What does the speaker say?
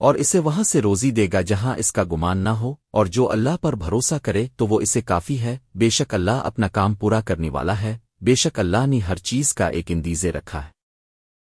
اور اسے وہاں سے روزی دے گا جہاں اس کا گمان نہ ہو، اور جو اللہ پر بھروسہ کرے تو وہ اسے کافی ہے۔ بے شک اللہ اپنا کام پورا کرنے والا ہے۔ بے شک اللہ نے ہر چیز کا ایک اندیزے رکھا ہے۔